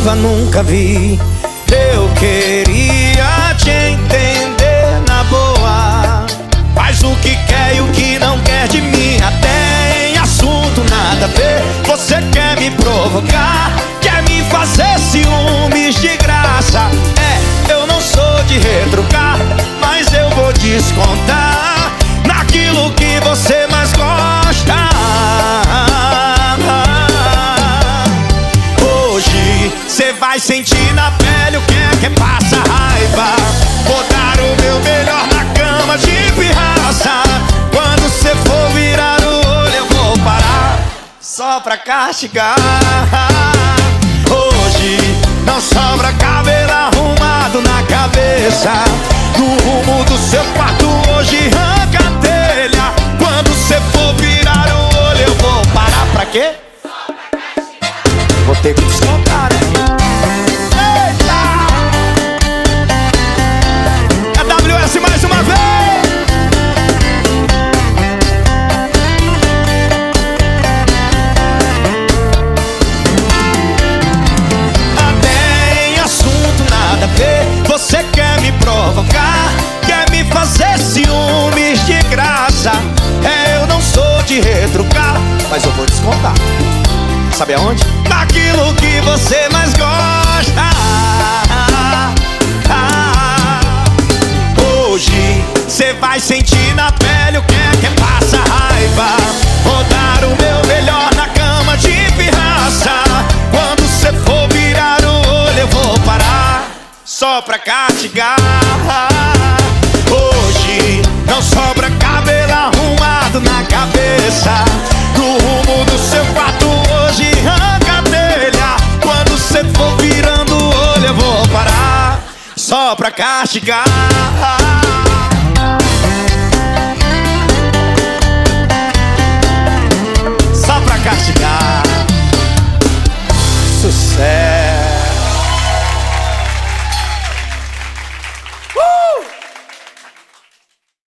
raiva nunca vi. Eu queria te entender na boa. Faz o que quer e o que não quer de mim. Até em assunto nada a ver. Você quer me provocar, quer me fazer ciúmes de graça. É, eu não sou de retrucar, mas eu vou descontar vai sentir na pele o que é que passa raiva. Vou dar o meu melhor na cama de pirraça. Quando você for virar o olho, eu vou parar só pra castigar. Hoje não sobra cabelo arrumado na cabeça. No rumo do seu quarto, hoje arranca a telha. Quando você for virar o olho, eu vou parar pra quê? Vou ter que descontar, né? De retrucar Mas eu vou descontar. Sabe aonde? Naquilo que você mais gosta. Hoje Você vai sentir na pele o que é que passa. Raiva. Vou dar o meu melhor na cama de pirraça. Quando você for virar o olho eu vou parar Só pra castigar pra castigar